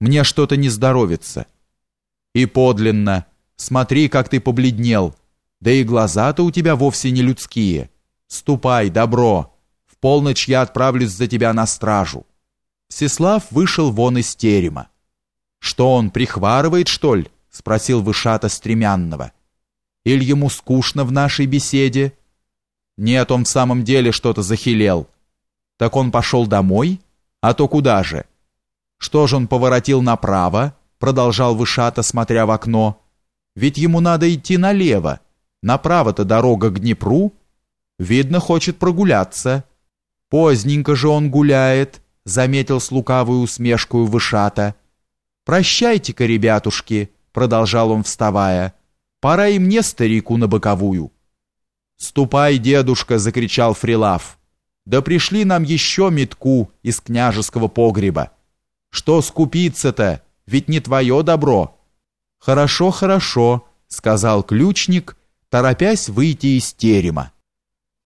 Мне что-то не здоровится». «И подлинно. Смотри, как ты побледнел. Да и глаза-то у тебя вовсе не людские. Ступай, добро. В полночь я отправлюсь за тебя на стражу». Всеслав вышел вон из терема. «Что он, прихварывает, что ли?» — спросил Вышата Стремянного. «Или ему скучно в нашей беседе?» «Нет, он в самом деле что-то захилел». «Так он пошел домой? А то куда же?» «Что же он поворотил направо?» — продолжал Вышата, смотря в окно. «Ведь ему надо идти налево. Направо-то дорога к Днепру. Видно, хочет прогуляться. Поздненько же он гуляет», — заметил с лукавой усмешкой Вышата. «Прощайте-ка, ребятушки», — продолжал он, вставая. «Пора и мне, старику, на боковую». «Ступай, дедушка!» — закричал Фрилав. «Да пришли нам еще метку из княжеского погреба. Что скупиться-то? Ведь не твое добро». «Хорошо, хорошо», — сказал ключник, торопясь выйти из терема.